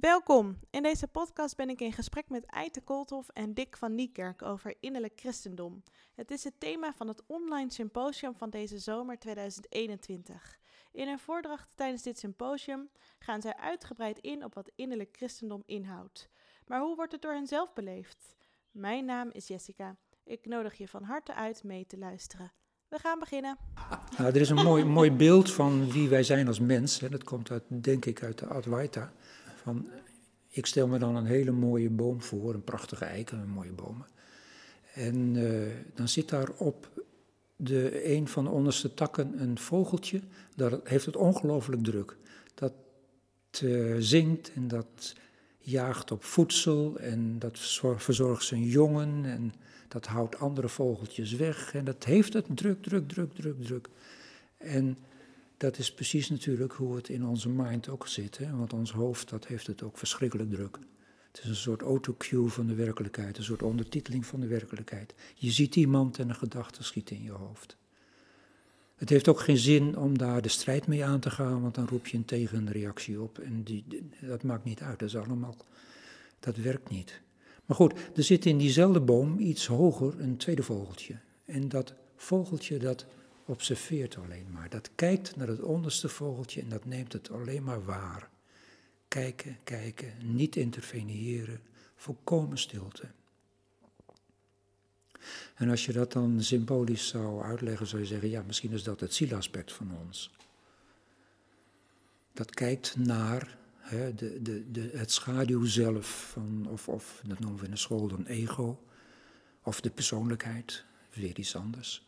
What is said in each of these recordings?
Welkom. In deze podcast ben ik in gesprek met Eite Koolthof en Dick van Niekerk over innerlijk christendom. Het is het thema van het online symposium van deze zomer 2021. In een voordracht tijdens dit symposium gaan zij uitgebreid in op wat innerlijk christendom inhoudt. Maar hoe wordt het door hen zelf beleefd? Mijn naam is Jessica. Ik nodig je van harte uit mee te luisteren. We gaan beginnen. Nou, er is een mooi, mooi beeld van wie wij zijn als mens. Dat komt uit, denk ik uit de Advaita. Van, ik stel me dan een hele mooie boom voor, een prachtige eiken, een mooie bomen. En uh, dan zit daar op de, een van de onderste takken een vogeltje. Dat heeft het ongelooflijk druk. Dat uh, zingt en dat jaagt op voedsel en dat verzorgt zijn jongen en dat houdt andere vogeltjes weg. En dat heeft het druk, druk, druk, druk, druk. En dat is precies natuurlijk hoe het in onze mind ook zit. Hè? Want ons hoofd dat heeft het ook verschrikkelijk druk. Het is een soort autocue van de werkelijkheid, een soort ondertiteling van de werkelijkheid. Je ziet iemand en een gedachte schiet in je hoofd. Het heeft ook geen zin om daar de strijd mee aan te gaan, want dan roep je een tegenreactie op. En die, dat maakt niet uit, dat is allemaal, dat werkt niet. Maar goed, er zit in diezelfde boom iets hoger een tweede vogeltje. En dat vogeltje dat observeert alleen maar. Dat kijkt naar het onderste vogeltje en dat neemt het alleen maar waar. Kijken, kijken, niet interveneren, volkomen stilte. En als je dat dan symbolisch zou uitleggen, zou je zeggen, ja, misschien is dat het zielaspect van ons. Dat kijkt naar hè, de, de, de, het schaduw zelf, van, of, of dat noemen we in de school dan ego, of de persoonlijkheid, weer iets anders.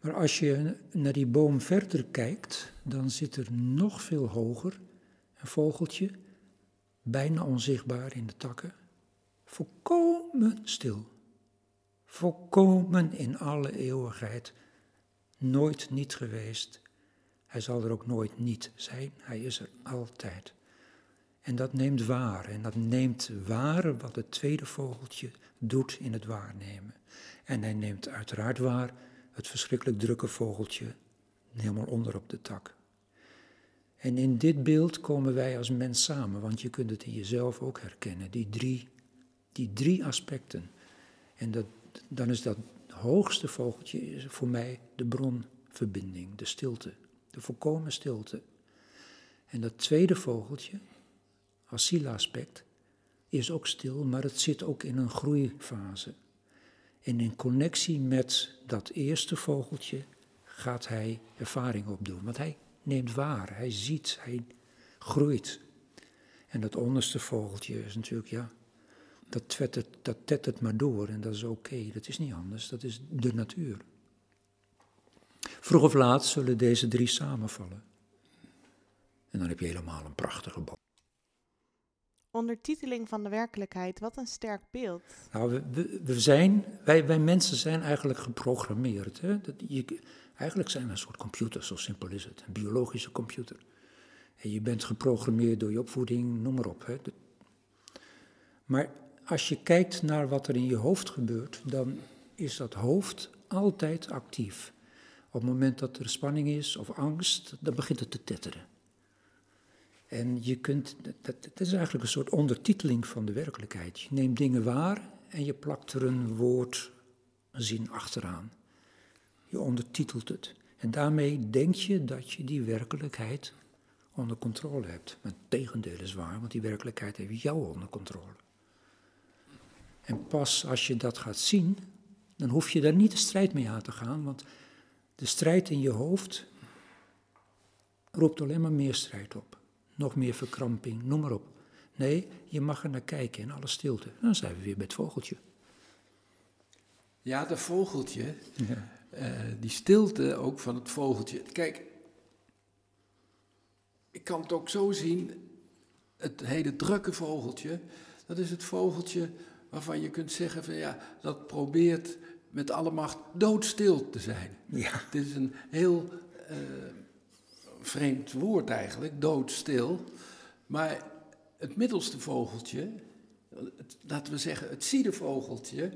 Maar als je naar die boom verder kijkt, dan zit er nog veel hoger een vogeltje, bijna onzichtbaar in de takken, volkomen stil. Volkomen in alle eeuwigheid, nooit niet geweest. Hij zal er ook nooit niet zijn, hij is er altijd. En dat neemt waar, en dat neemt waar wat het tweede vogeltje doet in het waarnemen. En hij neemt uiteraard waar het verschrikkelijk drukke vogeltje helemaal onder op de tak. En in dit beeld komen wij als mens samen, want je kunt het in jezelf ook herkennen, die drie, die drie aspecten. En dat, dan is dat hoogste vogeltje voor mij de bronverbinding, de stilte, de volkomen stilte. En dat tweede vogeltje, als aspect, is ook stil, maar het zit ook in een groeifase. En in connectie met dat eerste vogeltje gaat hij ervaring opdoen. Want hij neemt waar, hij ziet, hij groeit. En dat onderste vogeltje is natuurlijk, ja, dat tettert, dat tettert maar door en dat is oké. Dat is niet anders, dat is de natuur. Vroeg of laat zullen deze drie samenvallen. En dan heb je helemaal een prachtige boom ondertiteling van de werkelijkheid. Wat een sterk beeld. Nou, we, zijn, wij, wij mensen zijn eigenlijk geprogrammeerd. Hè? Dat je, eigenlijk zijn we een soort computer, zo simpel is het. Een biologische computer. En je bent geprogrammeerd door je opvoeding, noem maar op. Hè? Maar als je kijkt naar wat er in je hoofd gebeurt, dan is dat hoofd altijd actief. Op het moment dat er spanning is of angst, dan begint het te tetteren. En je kunt, dat, dat is eigenlijk een soort ondertiteling van de werkelijkheid. Je neemt dingen waar en je plakt er een woord, een zin achteraan. Je ondertitelt het. En daarmee denk je dat je die werkelijkheid onder controle hebt. Maar het tegendeel is waar, want die werkelijkheid heeft jou onder controle. En pas als je dat gaat zien, dan hoef je daar niet de strijd mee aan te gaan, want de strijd in je hoofd roept alleen maar meer strijd op nog meer verkramping, noem maar op. Nee, je mag er naar kijken in alle stilte. Dan zijn we weer bij het vogeltje. Ja, dat vogeltje, ja. Uh, die stilte ook van het vogeltje. Kijk, ik kan het ook zo zien, het hele drukke vogeltje, dat is het vogeltje waarvan je kunt zeggen van ja, dat probeert met alle macht doodstil te zijn. Ja. Het is een heel uh, vreemd woord eigenlijk, doodstil. Maar het middelste vogeltje, laten we zeggen het ziedevogeltje,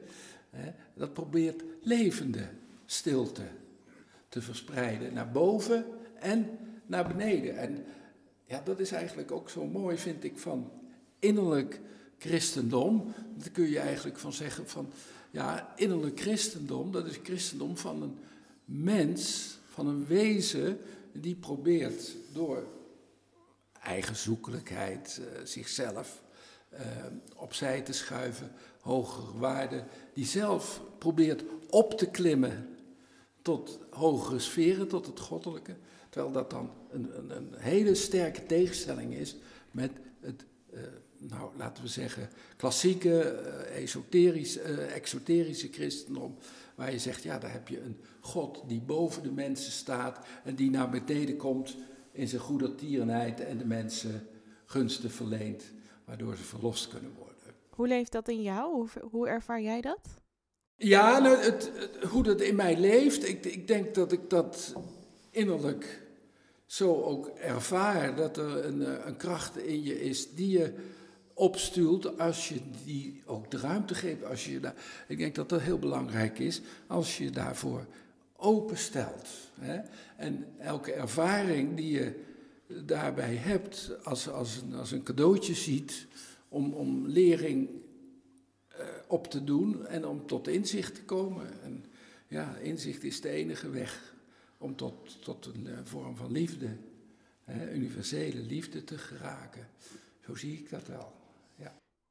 hè, dat probeert levende stilte te verspreiden naar boven en naar beneden. En ja, dat is eigenlijk ook zo mooi, vind ik, van innerlijk christendom. Daar kun je eigenlijk van zeggen van, ja, innerlijk christendom, dat is christendom van een mens, van een wezen die probeert door eigen zoekelijkheid uh, zichzelf uh, opzij te schuiven, hogere waarden, die zelf probeert op te klimmen tot hogere sferen, tot het goddelijke. Terwijl dat dan een, een, een hele sterke tegenstelling is met het, uh, nou laten we zeggen, klassieke, exoterische christendom. Waar je zegt, ja, daar heb je een God die boven de mensen staat en die naar beneden komt in zijn goedertierenheid en de mensen gunsten verleent, waardoor ze verlost kunnen worden. Hoe leeft dat in jou? Hoe, hoe ervaar jij dat? Ja, nou, het, het, hoe dat in mij leeft, ik, ik denk dat ik dat innerlijk zo ook ervaar. Dat er een, een kracht in je is die je opstuurt als je die ook de ruimte geeft. Als je daar, ik denk dat dat heel belangrijk is, als je daarvoor openstelt. Hè? En elke ervaring die je daarbij hebt, als, als, een, als een cadeautje ziet, om, om lering uh, op te doen en om tot inzicht te komen. En ja, inzicht is de enige weg om tot, tot een uh, vorm van liefde, hè, universele liefde te geraken. Zo zie ik dat wel.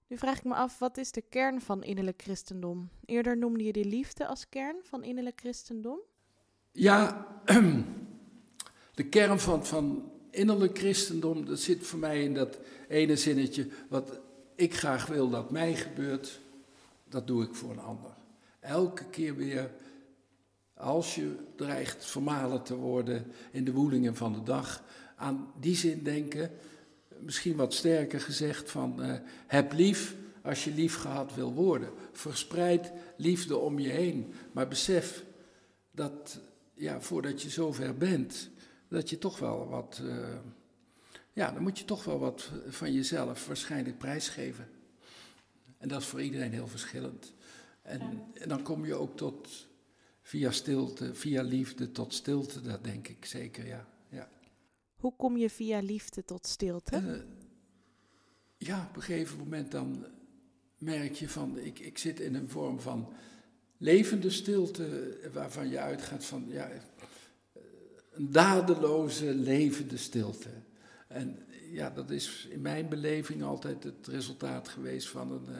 Nu vraag ik me af, wat is de kern van innerlijk christendom? Eerder noemde je die liefde als kern van innerlijk christendom? Ja, de kern van, van innerlijk christendom, dat zit voor mij in dat ene zinnetje, wat ik graag wil dat mij gebeurt, dat doe ik voor een ander. Elke keer weer, als je dreigt vermalen te worden in de woelingen van de dag, aan die zin denken, misschien wat sterker gezegd van uh, heb lief als je lief gehad wil worden. Verspreid liefde om je heen, maar besef dat ja, voordat je zover bent, dat je toch wel wat, uh, ja, dan moet je toch wel wat van jezelf waarschijnlijk prijsgeven. En dat is voor iedereen heel verschillend. En, ja. en dan kom je ook tot, via stilte, via liefde tot stilte, dat denk ik zeker, ja. Hoe kom je via liefde tot stilte? En, uh, ja, op een gegeven moment dan merk je van, ik, ik zit in een vorm van levende stilte, waarvan je uitgaat van, ja, een dadeloze, levende stilte. En ja, dat is in mijn beleving altijd het resultaat geweest van een, uh,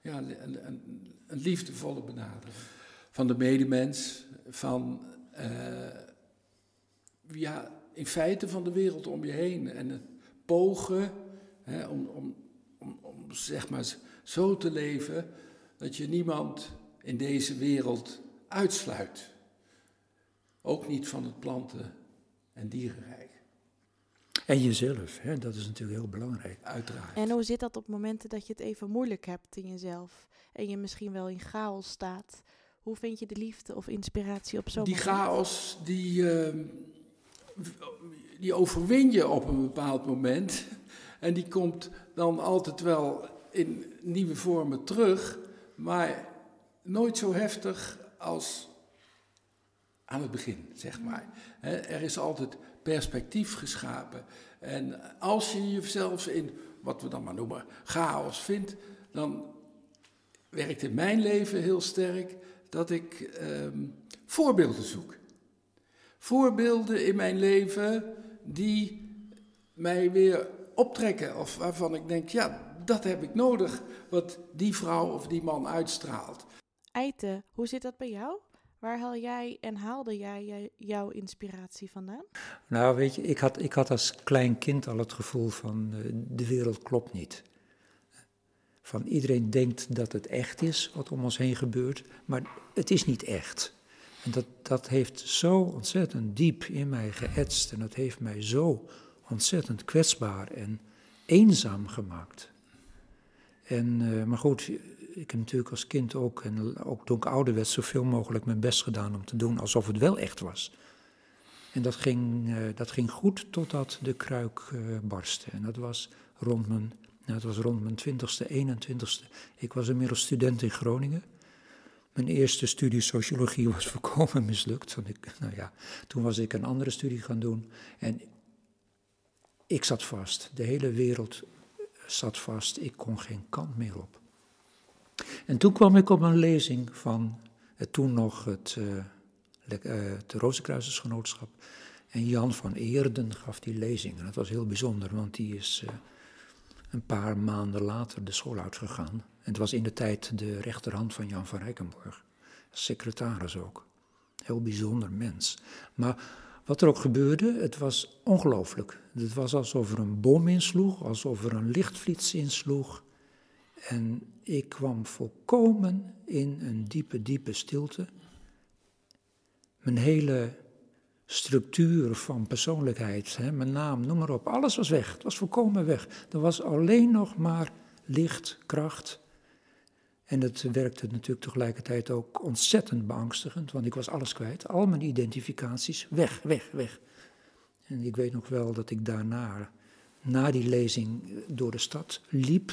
ja, een, een, liefdevolle benadering. Van de medemens, van ja, in feite van de wereld om je heen. En het pogen hè, om, om, om, om zeg maar zo te leven dat je niemand in deze wereld uitsluit. Ook niet van het planten- en dierenrijk. En jezelf, hè? dat is natuurlijk heel belangrijk. Uiteraard. En hoe zit dat op momenten dat je het even moeilijk hebt in jezelf en je misschien wel in chaos staat? Hoe vind je de liefde of inspiratie op zo'n Die moment? chaos, die, uh, die overwin je op een bepaald moment. En die komt dan altijd wel in nieuwe vormen terug, maar nooit zo heftig als aan het begin, zeg maar. er is altijd perspectief geschapen. En als je jezelf in, wat we dan maar noemen, chaos vindt, dan werkt in mijn leven heel sterk dat ik ehm, voorbeelden zoek. Voorbeelden in mijn leven die mij weer optrekken, of waarvan ik denk, ja, dat heb ik nodig, wat die vrouw of die man uitstraalt. Eite, hoe zit dat bij jou? Waar haal jij en haalde jij jouw inspiratie vandaan? Nou, weet je, ik had, ik had als klein kind al het gevoel van uh, de wereld klopt niet. Van iedereen denkt dat het echt is wat om ons heen gebeurt, maar het is niet echt. En dat, dat heeft zo ontzettend diep in mij geëtst en dat heeft mij zo ontzettend kwetsbaar en eenzaam gemaakt. En, uh, maar goed, ik heb natuurlijk als kind ook, en ook toen ik ouder werd, zoveel mogelijk mijn best gedaan om te doen alsof het wel echt was. En dat ging, uh, dat ging goed totdat de kruik uh, barstte. En dat was rond mijn, nou, dat was rond mijn 20ste, 21ste. Ik was inmiddels student in Groningen. Mijn eerste studie sociologie was volkomen mislukt. Nou ja, toen was ik een andere studie gaan doen. En ik zat vast. De hele wereld zat vast. Ik kon geen kant meer op. En toen kwam ik op een lezing van het toen nog het, uh, het Rozenkruisersgenootschap. En Jan van Eerden gaf die lezing. En dat was heel bijzonder, want die is uh, een paar maanden later de school uitgegaan. En het was in de tijd de rechterhand van Jan van Rijkenborg. Secretaris ook. Heel bijzonder mens. Maar wat er ook gebeurde, het was ongelooflijk. Het was alsof er een bom insloeg, alsof er een lichtvliets insloeg. En ik kwam volkomen in een diepe, diepe stilte. Mijn hele structuur van persoonlijkheid, hè, mijn naam, noem maar op, alles was weg. Het was volkomen weg. Er was alleen nog maar licht, kracht. En het werkte natuurlijk tegelijkertijd ook ontzettend beangstigend, want ik was alles kwijt. Al mijn identificaties, weg, weg, weg. En ik weet nog wel dat ik daarna, na die lezing door de stad liep,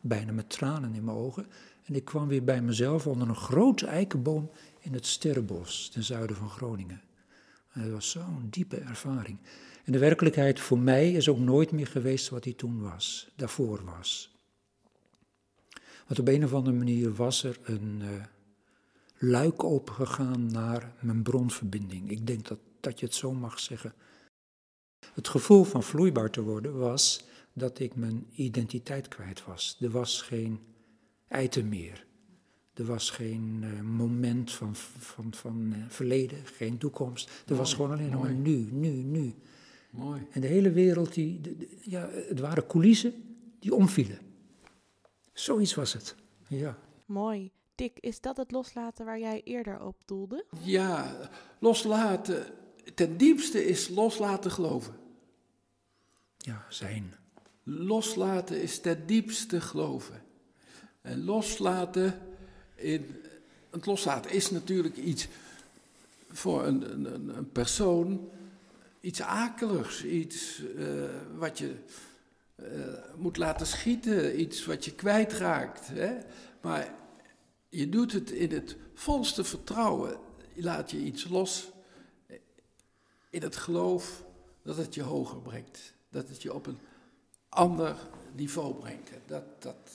bijna met tranen in mijn ogen. En ik kwam weer bij mezelf onder een grote eikenboom in het Sterrenbos, ten zuiden van Groningen. Dat was zo'n diepe ervaring. En de werkelijkheid voor mij is ook nooit meer geweest wat die toen was, daarvoor was. Want op een of andere manier was er een uh, luik opengegaan naar mijn bronverbinding. Ik denk dat, dat je het zo mag zeggen. Het gevoel van vloeibaar te worden was dat ik mijn identiteit kwijt was. Er was geen item meer. Er was geen uh, moment van, van, van uh, verleden, geen toekomst. Er mooi, was gewoon alleen nog maar nu, nu, nu. Mooi. En de hele wereld, die, de, de, ja, het waren coulissen die omvielen. Zoiets was het, ja. Mooi. Dick, is dat het loslaten waar jij eerder op doelde? Ja, loslaten. Ten diepste is loslaten geloven. Ja, zijn. Loslaten is ten diepste geloven. En loslaten, in, het loslaten is natuurlijk iets voor een, een, een persoon, iets akeligs, iets uh, wat je uh, moet laten schieten, iets wat je kwijtraakt. Hè? Maar je doet het in het volste vertrouwen. Je laat je iets los in het geloof dat het je hoger brengt. Dat het je op een ander niveau brengt. Dat, dat,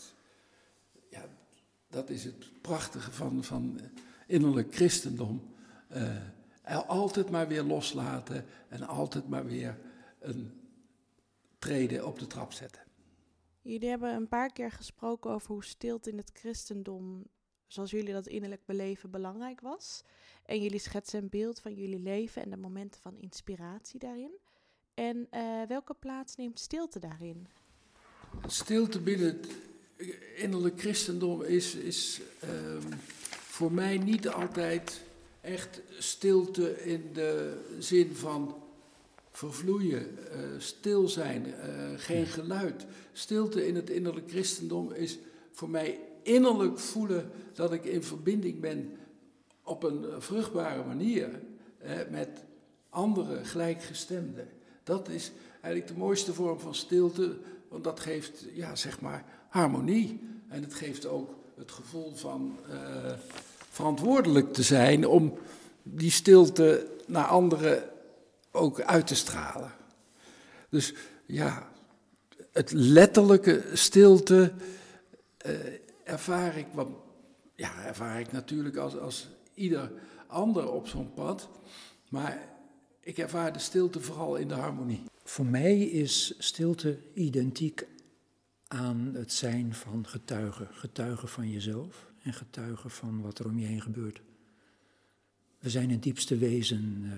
dat is het prachtige van, van innerlijk christendom. Uh, altijd maar weer loslaten en altijd maar weer een treden op de trap zetten. Jullie hebben een paar keer gesproken over hoe stilte in het christendom, zoals jullie dat innerlijk beleven, belangrijk was. En jullie schetsen een beeld van jullie leven en de momenten van inspiratie daarin. En uh, welke plaats neemt stilte daarin? Stilte binnen het innerlijk christendom is, is um, voor mij niet altijd echt stilte in de zin van vervloeien, uh, stil zijn, uh, geen geluid. Stilte in het innerlijk christendom is voor mij innerlijk voelen dat ik in verbinding ben op een vruchtbare manier met andere gelijkgestemden. Dat is eigenlijk de mooiste vorm van stilte, want dat geeft, ja, zeg maar, harmonie. En het geeft ook het gevoel van uh, verantwoordelijk te zijn om die stilte naar anderen ook uit te stralen. Dus ja, het letterlijke stilte uh, ervaar ik, want, ja, ervaar ik natuurlijk als, als ieder ander op zo'n pad. Maar ik ervaar de stilte vooral in de harmonie. Voor mij is stilte identiek aan het zijn van getuigen. Getuigen van jezelf en getuigen van wat er om je heen gebeurt. We zijn het diepste wezen, uh,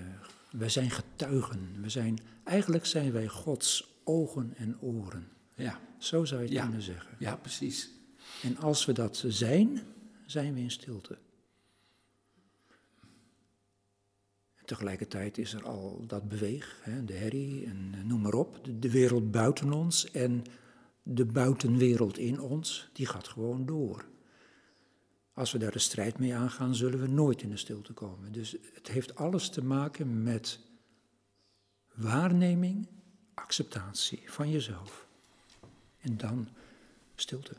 wij zijn getuigen. We zijn, eigenlijk zijn wij Gods ogen en oren. Ja. Zo zou je het ja. kunnen zeggen. Ja, precies. En als we dat zijn, zijn we in stilte. Tegelijkertijd is er al dat beweeg, hè, de herrie en noem maar op, de, de, wereld buiten ons en de buitenwereld in ons, die gaat gewoon door. Als we daar de strijd mee aangaan, zullen we nooit in de stilte komen. Dus het heeft alles te maken met waarneming, acceptatie van jezelf. En dan stilte.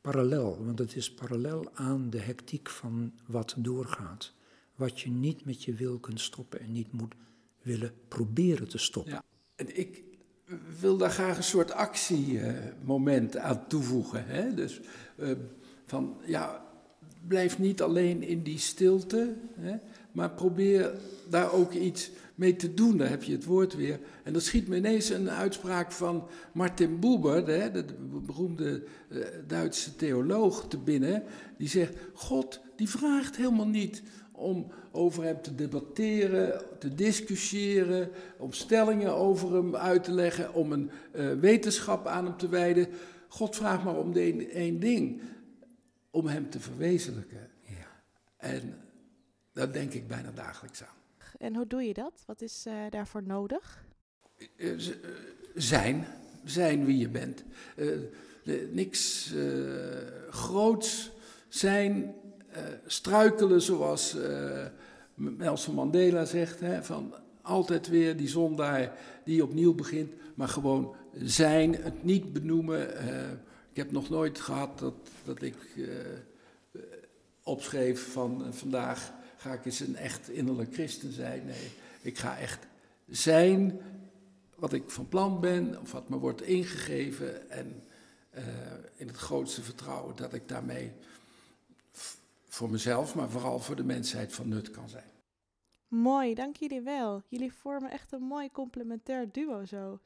Parallel, want het is parallel aan de hectiek van wat doorgaat wat je niet met je wil kunt stoppen en niet moet willen proberen te stoppen. Ja, en ik wil daar graag een soort actiemoment aan toevoegen. Hè? Dus uh, van ja, blijf niet alleen in die stilte, hè? maar probeer daar ook iets mee te doen. Daar heb je het woord weer. En dat schiet me ineens een uitspraak van Martin Buber, de, de beroemde uh, Duitse theoloog, te binnen. Die zegt: God, die vraagt helemaal niet om over hem te debatteren, te discussiëren, om stellingen over hem uit te leggen, om een uh, wetenschap aan hem te wijden. God vraagt maar om de één ding, om hem te verwezenlijken. Ja. En daar denk ik bijna dagelijks aan. En hoe doe je dat? Wat is uh, daarvoor nodig? Uh, zijn, zijn wie je bent. niks groots zijn struikelen, zoals uh, Nelson Mandela zegt, hè, van altijd weer die zondaar die opnieuw begint, maar gewoon zijn, het niet benoemen. Uh, ik heb nog nooit gehad dat, dat ik opschreef van vandaag ga ik eens een echt innerlijk christen zijn. Nee, ik ga echt zijn wat ik van plan ben, of wat me wordt ingegeven en in het grootste vertrouwen dat ik daarmee voor mezelf, maar vooral voor de mensheid van nut kan zijn. Mooi, dank jullie wel. Jullie vormen echt een mooi complementair duo zo.